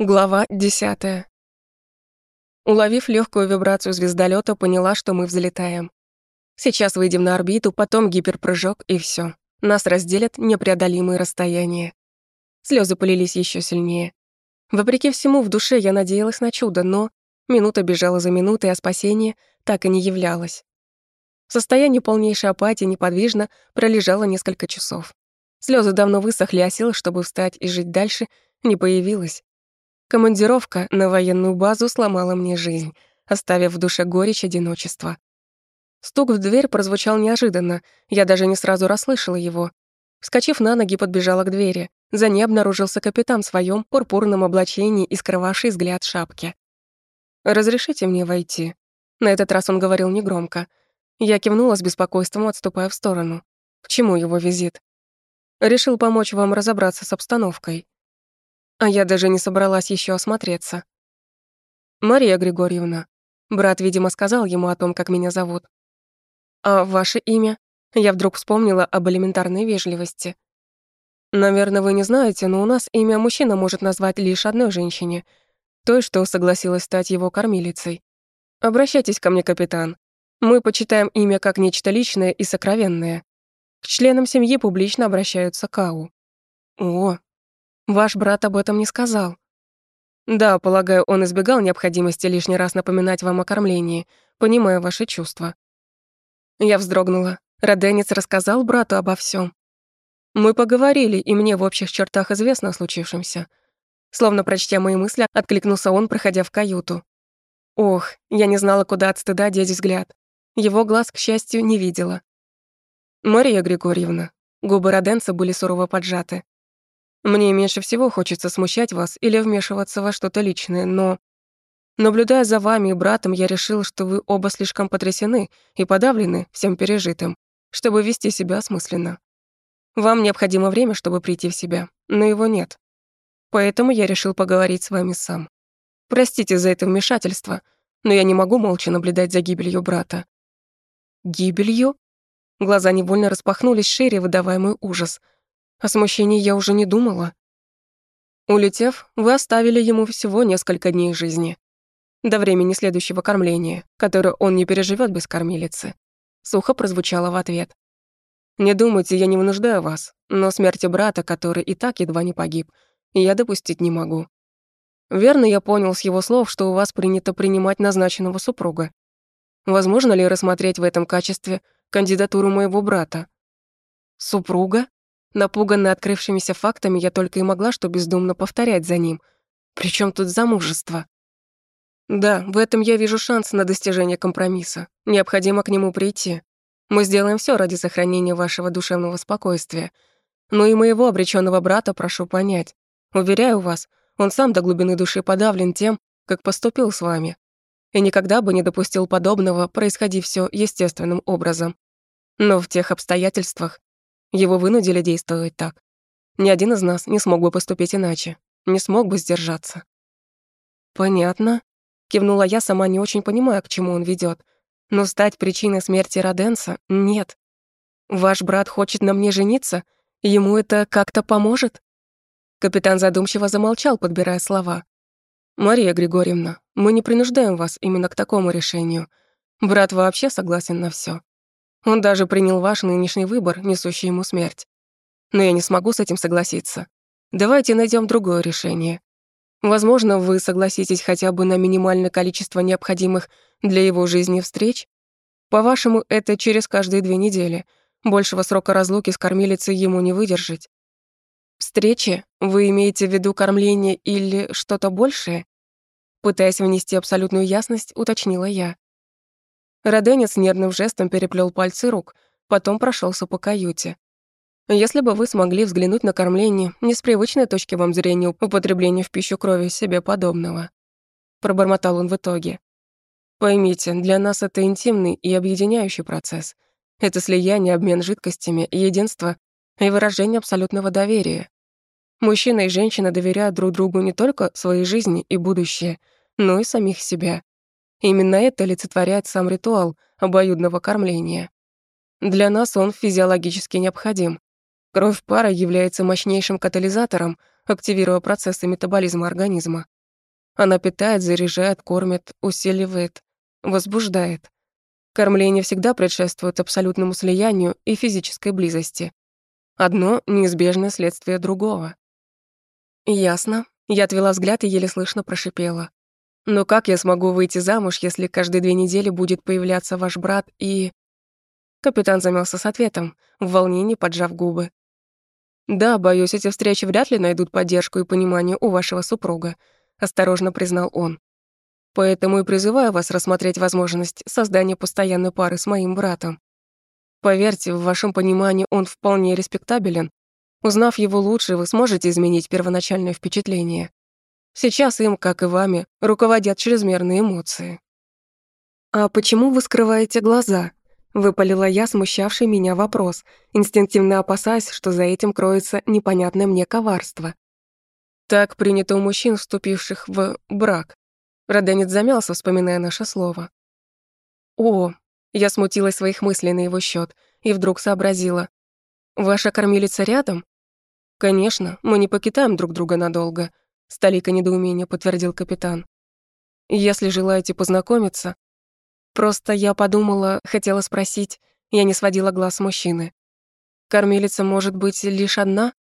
Глава 10. Уловив легкую вибрацию звездолета, поняла, что мы взлетаем. Сейчас выйдем на орбиту, потом гиперпрыжок и все. Нас разделят непреодолимые расстояния. Слезы полились еще сильнее. Вопреки всему, в душе я надеялась на чудо, но минута бежала за минутой, а спасение так и не являлось. В состоянии полнейшей апатии неподвижно пролежало несколько часов. Слезы давно высохли, а сил, чтобы встать и жить дальше, не появилось. Командировка на военную базу сломала мне жизнь, оставив в душе горечь одиночества. Стук в дверь прозвучал неожиданно, я даже не сразу расслышала его. Вскочив на ноги, подбежала к двери. За ней обнаружился капитан в своем пурпурном облачении и скрывавший взгляд шапки. «Разрешите мне войти?» На этот раз он говорил негромко. Я кивнула с беспокойством, отступая в сторону. К чему его визит? Решил помочь вам разобраться с обстановкой. А я даже не собралась еще осмотреться. «Мария Григорьевна». Брат, видимо, сказал ему о том, как меня зовут. «А ваше имя?» Я вдруг вспомнила об элементарной вежливости. «Наверное, вы не знаете, но у нас имя мужчина может назвать лишь одной женщине, той, что согласилась стать его кормилицей. Обращайтесь ко мне, капитан. Мы почитаем имя как нечто личное и сокровенное. К членам семьи публично обращаются Кау. О, Ваш брат об этом не сказал. Да, полагаю, он избегал необходимости лишний раз напоминать вам о кормлении, понимая ваши чувства. Я вздрогнула. Роденец рассказал брату обо всем. Мы поговорили, и мне в общих чертах известно о случившемся. Словно прочтя мои мысли, откликнулся он, проходя в каюту. Ох, я не знала, куда от стыда деть взгляд. Его глаз, к счастью, не видела. Мария Григорьевна. Губы Роденца были сурово поджаты. Мне меньше всего хочется смущать вас или вмешиваться во что-то личное, но... Наблюдая за вами и братом, я решил, что вы оба слишком потрясены и подавлены всем пережитым, чтобы вести себя осмысленно. Вам необходимо время, чтобы прийти в себя, но его нет. Поэтому я решил поговорить с вами сам. Простите за это вмешательство, но я не могу молча наблюдать за гибелью брата. Гибелью? Глаза невольно распахнулись шире, выдавая мой ужас — о смущении я уже не думала. Улетев, вы оставили ему всего несколько дней жизни. До времени следующего кормления, которое он не переживет без кормилицы. Сухо прозвучало в ответ. Не думайте, я не вынуждаю вас, но смерти брата, который и так едва не погиб, я допустить не могу. Верно я понял с его слов, что у вас принято принимать назначенного супруга. Возможно ли рассмотреть в этом качестве кандидатуру моего брата? Супруга? Напуганная открывшимися фактами, я только и могла что бездумно повторять за ним. Причем тут замужество? Да, в этом я вижу шанс на достижение компромисса. Необходимо к нему прийти. Мы сделаем все ради сохранения вашего душевного спокойствия. Но и моего обреченного брата прошу понять. Уверяю вас, он сам до глубины души подавлен тем, как поступил с вами. И никогда бы не допустил подобного, происходи все естественным образом. Но в тех обстоятельствах, его вынудили действовать так. Ни один из нас не смог бы поступить иначе, не смог бы сдержаться. «Понятно», — кивнула я, сама не очень понимая, к чему он ведет. «Но стать причиной смерти Роденса — нет. Ваш брат хочет на мне жениться? Ему это как-то поможет?» Капитан задумчиво замолчал, подбирая слова. «Мария Григорьевна, мы не принуждаем вас именно к такому решению. Брат вообще согласен на все. Он даже принял ваш нынешний выбор, несущий ему смерть. Но я не смогу с этим согласиться. Давайте найдем другое решение. Возможно, вы согласитесь хотя бы на минимальное количество необходимых для его жизни встреч? По-вашему, это через каждые две недели. Большего срока разлуки с кормилицей ему не выдержать. Встречи? Вы имеете в виду кормление или что-то большее? Пытаясь внести абсолютную ясность, уточнила я. Роденец нервным жестом переплел пальцы рук, потом прошелся по каюте. Если бы вы смогли взглянуть на кормление не с привычной точки вам зрения употребления в пищу крови себе подобного. Пробормотал он в итоге. Поймите, для нас это интимный и объединяющий процесс. Это слияние, обмен жидкостями, единство и выражение абсолютного доверия. Мужчина и женщина доверяют друг другу не только своей жизни и будущее, но и самих себя. Именно это олицетворяет сам ритуал обоюдного кормления. Для нас он физиологически необходим. Кровь пара является мощнейшим катализатором, активируя процессы метаболизма организма. Она питает, заряжает, кормит, усиливает, возбуждает. Кормление всегда предшествует абсолютному слиянию и физической близости. Одно — неизбежное следствие другого. Ясно. Я отвела взгляд и еле слышно прошипела. Но как я смогу выйти замуж, если каждые две недели будет появляться ваш брат и... Капитан замялся с ответом, в волнении поджав губы. «Да, боюсь, эти встречи вряд ли найдут поддержку и понимание у вашего супруга», — осторожно признал он. «Поэтому и призываю вас рассмотреть возможность создания постоянной пары с моим братом. Поверьте, в вашем понимании он вполне респектабелен. Узнав его лучше, вы сможете изменить первоначальное впечатление. Сейчас им, как и вами, руководят чрезмерные эмоции». «А почему вы скрываете глаза?» Выпалила я, смущавший меня вопрос, инстинктивно опасаясь, что за этим кроется непонятное мне коварство. Так принято у мужчин, вступивших в брак. Роденец замялся, вспоминая наше слово. «О!» Я смутилась своих мыслей на его счет и вдруг сообразила. «Ваша кормилица рядом?» «Конечно, мы не покидаем друг друга надолго», — столика недоумения подтвердил капитан. «Если желаете познакомиться, Просто я подумала, хотела спросить, я не сводила глаз мужчины. Кормилица может быть лишь одна?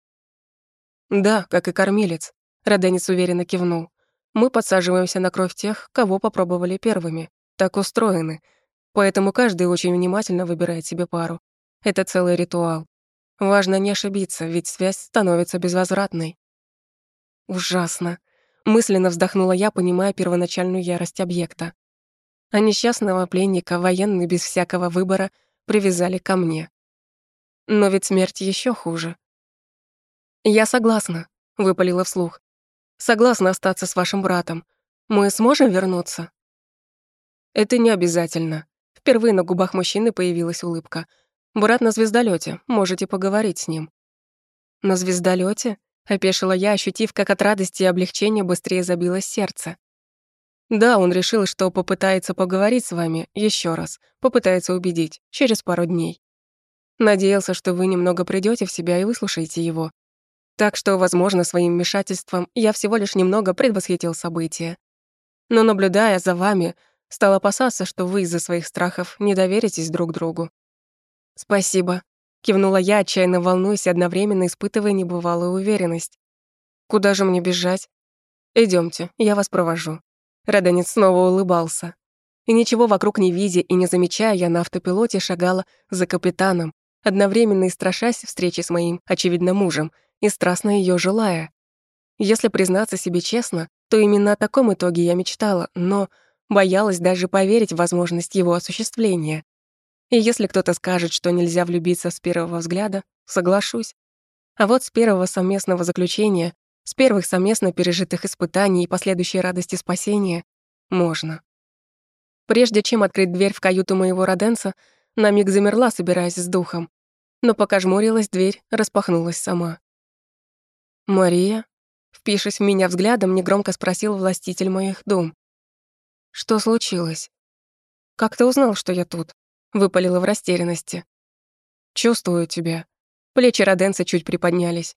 Да, как и кормилец, Роденец уверенно кивнул. Мы подсаживаемся на кровь тех, кого попробовали первыми. Так устроены. Поэтому каждый очень внимательно выбирает себе пару. Это целый ритуал. Важно не ошибиться, ведь связь становится безвозвратной. Ужасно. Мысленно вздохнула я, понимая первоначальную ярость объекта а несчастного пленника военные без всякого выбора привязали ко мне. Но ведь смерть еще хуже. «Я согласна», — выпалила вслух. «Согласна остаться с вашим братом. Мы сможем вернуться?» «Это не обязательно». Впервые на губах мужчины появилась улыбка. «Брат на звездолете, можете поговорить с ним». «На звездолете? Опешила я, ощутив, как от радости и облегчения быстрее забилось сердце. Да, он решил, что попытается поговорить с вами еще раз, попытается убедить, через пару дней. Надеялся, что вы немного придете в себя и выслушаете его. Так что, возможно, своим вмешательством я всего лишь немного предвосхитил события. Но, наблюдая за вами, стал опасаться, что вы из-за своих страхов не доверитесь друг другу. «Спасибо», — кивнула я, отчаянно волнуясь одновременно испытывая небывалую уверенность. «Куда же мне бежать? Идемте, я вас провожу». Родонец снова улыбался. И ничего вокруг не видя и не замечая, я на автопилоте шагала за капитаном, одновременно и страшась встречи с моим, очевидно, мужем, и страстно ее желая. Если признаться себе честно, то именно о таком итоге я мечтала, но боялась даже поверить в возможность его осуществления. И если кто-то скажет, что нельзя влюбиться с первого взгляда, соглашусь. А вот с первого совместного заключения с первых совместно пережитых испытаний и последующей радости спасения можно. Прежде чем открыть дверь в каюту моего роденца, на миг замерла, собираясь с духом. Но пока жмурилась, дверь распахнулась сама. «Мария?» Впившись в меня взглядом, негромко спросил властитель моих дом. «Что случилось?» «Как ты узнал, что я тут?» Выпалила в растерянности. «Чувствую тебя». Плечи Роденца чуть приподнялись.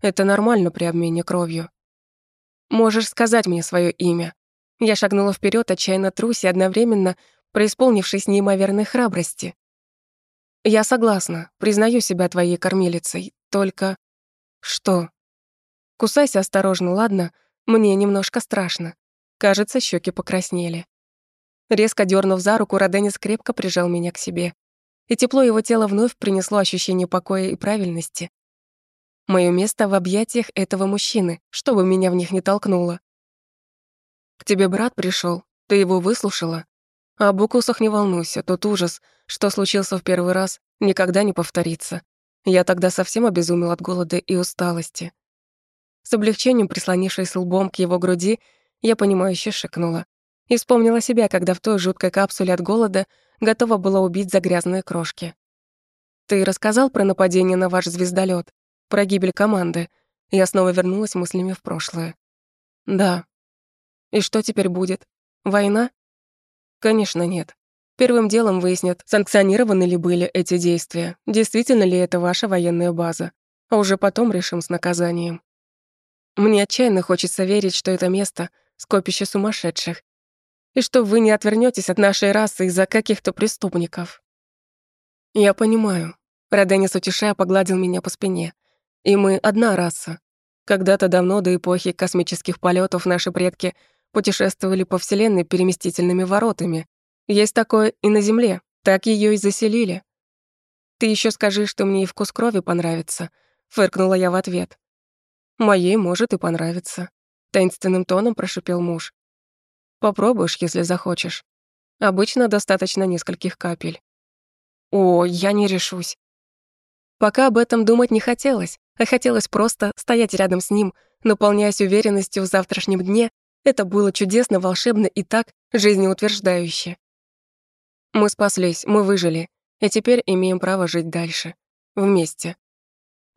Это нормально при обмене кровью. Можешь сказать мне свое имя. Я шагнула вперед, отчаянно трусь и одновременно преисполнившись неимоверной храбрости. Я согласна, признаю себя твоей кормилицей, только... Что? Кусайся осторожно, ладно? Мне немножко страшно. Кажется, щеки покраснели. Резко дернув за руку, Роденис крепко прижал меня к себе. И тепло его тела вновь принесло ощущение покоя и правильности. Моё место в объятиях этого мужчины, чтобы меня в них не толкнуло. К тебе брат пришел, ты его выслушала? А об не волнуйся, тот ужас, что случился в первый раз, никогда не повторится. Я тогда совсем обезумел от голода и усталости. С облегчением прислонившись лбом к его груди, я понимающе шикнула. И вспомнила себя, когда в той жуткой капсуле от голода готова была убить за грязные крошки. «Ты рассказал про нападение на ваш звездолет? про гибель команды. Я снова вернулась мыслями в прошлое. Да. И что теперь будет? Война? Конечно, нет. Первым делом выяснят, санкционированы ли были эти действия, действительно ли это ваша военная база, а уже потом решим с наказанием. Мне отчаянно хочется верить, что это место — скопище сумасшедших, и что вы не отвернётесь от нашей расы из-за каких-то преступников. Я понимаю. Роденис, утешая, погладил меня по спине. И мы одна раса. Когда-то давно, до эпохи космических полетов наши предки путешествовали по Вселенной переместительными воротами. Есть такое и на Земле, так её и заселили. Ты ещё скажи, что мне и вкус крови понравится, фыркнула я в ответ. Моей может и понравится, таинственным тоном прошипел муж. Попробуешь, если захочешь. Обычно достаточно нескольких капель. О, я не решусь. Пока об этом думать не хотелось, а хотелось просто стоять рядом с ним, наполняясь уверенностью в завтрашнем дне. Это было чудесно, волшебно и так жизнеутверждающе. Мы спаслись, мы выжили, и теперь имеем право жить дальше. Вместе.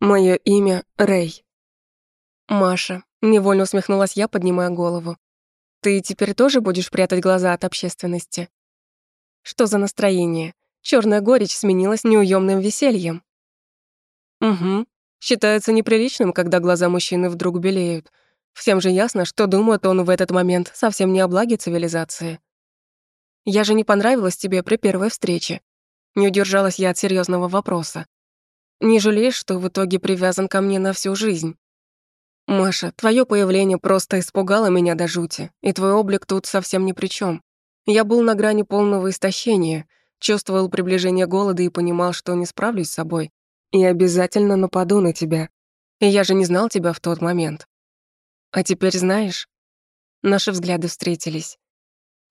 Моё имя Рэй. Маша. Невольно усмехнулась я, поднимая голову. Ты теперь тоже будешь прятать глаза от общественности? Что за настроение? Черная горечь сменилась неуемным весельем. Угу. Считается неприличным, когда глаза мужчины вдруг белеют. Всем же ясно, что думает он в этот момент совсем не о благе цивилизации. Я же не понравилась тебе при первой встрече. Не удержалась я от серьезного вопроса. Не жалеешь, что в итоге привязан ко мне на всю жизнь? «Маша, твое появление просто испугало меня до жути, и твой облик тут совсем ни при чем. Я был на грани полного истощения, чувствовал приближение голода и понимал, что не справлюсь с собой, и обязательно нападу на тебя. И я же не знал тебя в тот момент. А теперь знаешь?» Наши взгляды встретились.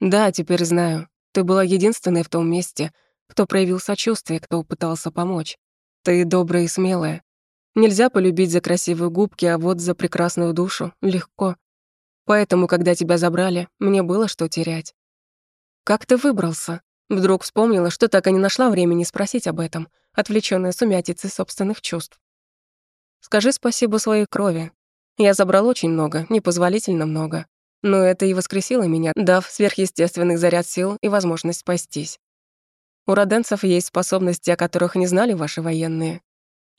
«Да, теперь знаю. Ты была единственной в том месте, кто проявил сочувствие, кто пытался помочь. Ты добрая и смелая. Нельзя полюбить за красивые губки, а вот за прекрасную душу легко. Поэтому, когда тебя забрали, мне было что терять. Как ты выбрался? Вдруг вспомнила, что так и не нашла времени спросить об этом, отвлечённая сумятицей собственных чувств. Скажи спасибо своей крови. Я забрал очень много, непозволительно много. Но это и воскресило меня, дав сверхъестественный заряд сил и возможность спастись. У роденцев есть способности, о которых не знали ваши военные.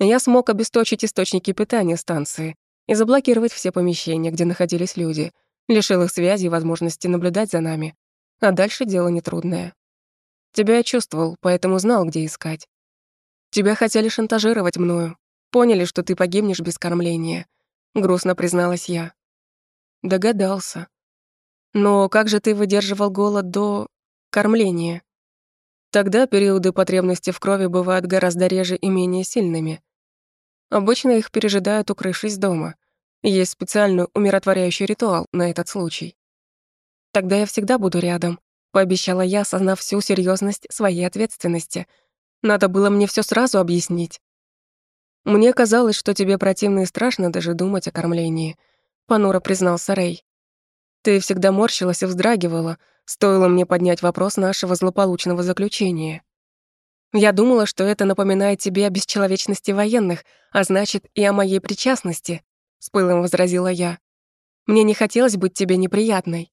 Я смог обесточить источники питания станции и заблокировать все помещения, где находились люди, лишил их связи и возможности наблюдать за нами. А дальше дело нетрудное. Тебя я чувствовал, поэтому знал, где искать. Тебя хотели шантажировать мною. Поняли, что ты погибнешь без кормления. Грустно призналась я. Догадался. Но как же ты выдерживал голод до кормления? Тогда периоды потребности в крови бывают гораздо реже и менее сильными. Обычно их пережидают, укрывшись дома. Есть специальный умиротворяющий ритуал на этот случай. Тогда я всегда буду рядом, пообещала я, осознав всю серьезность своей ответственности. Надо было мне все сразу объяснить. Мне казалось, что тебе противно и страшно даже думать о кормлении, понуро признался Рэй. Ты всегда морщилась и вздрагивала, стоило мне поднять вопрос нашего злополучного заключения. Я думала, что это напоминает тебе о бесчеловечности военных, а значит, и о моей причастности, с пылом возразила я. Мне не хотелось быть тебе неприятной.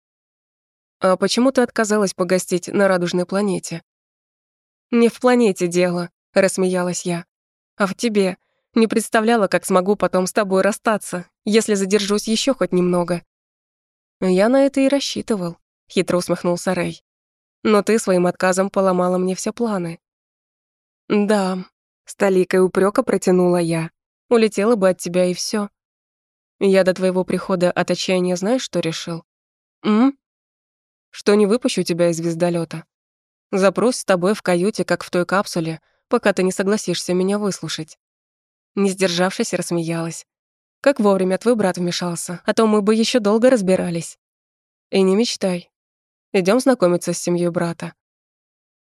А почему ты отказалась погостить на радужной планете? Не в планете дело, рассмеялась я, а в тебе. Не представляла, как смогу потом с тобой расстаться, если задержусь еще хоть немного. Я на это и рассчитывал, хитро усмехнулся Рэй. Но ты своим отказом поломала мне все планы. «Да», — с толикой упрёка протянула я. «Улетела бы от тебя и всё. Я до твоего прихода от отчаяния знаешь, что решил? М? Что не выпущу тебя из звездолёта. Запрусь с тобой в каюте, как в той капсуле, пока ты не согласишься меня выслушать». Не сдержавшись, рассмеялась. Как вовремя твой брат вмешался, а то мы бы ещё долго разбирались. И не мечтай. Идём знакомиться с семьей брата.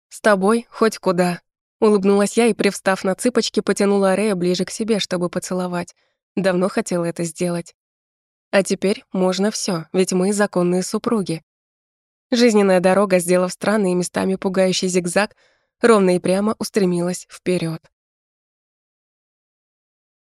С тобой хоть куда. Улыбнулась я и, привстав на цыпочки, потянула Рея ближе к себе, чтобы поцеловать. Давно хотела это сделать. А теперь можно все, ведь мы законные супруги. Жизненная дорога, сделав странный и местами пугающий зигзаг, ровно и прямо устремилась вперед.